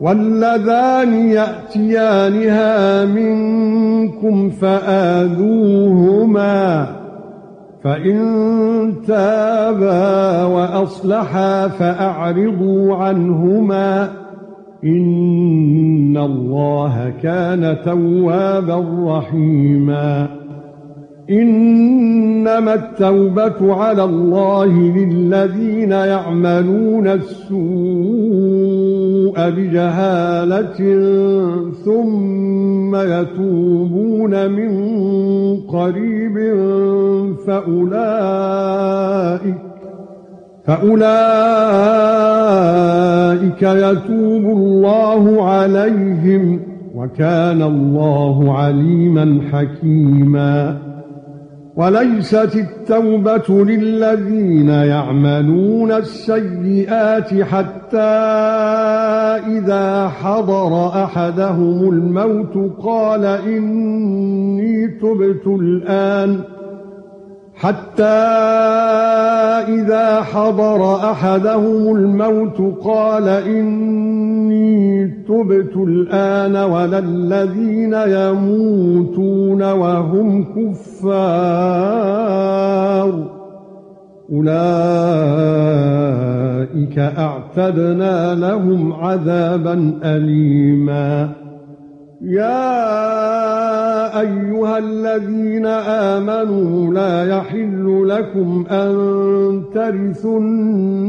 وَاللَّذَانِ يَأْتِيَانِهَا مِنكُمْ فَآذُوهُمَا فَإِن تَابَا وَأَصْلَحَا فَأَعْرِضُوا عَنْهُمَا إِنَّ اللَّهَ كَانَ تَوَّابًا رَحِيمًا إِنَّمَا التَّوْبَةُ عَلَى اللَّهِ لِلَّذِينَ يَعْمَلُونَ السُّوءَ بِجَهَالَةٍ ثُمَّ يَتُوبُونَ مِن قَرِيبٍ فَأُولَئِكَ فَأُولَئِكَ يَتُوبُ اللَّهُ عَلَيْهِمْ وَكَانَ اللَّهُ عَلِيمًا حَكِيمًا وليست التوبة للذين يعملون السيئات حتى إذا حضر أحدهم الموت قال إني تبت الآن. حتى إذا حضر أحدهم الموت قال إني تبت الان ولا الذين يموتون وهم كفار اولئك اعتدنا لهم عذابا اليما يا ايها الذين امنوا لا يحل لكم ان ترثوا النساء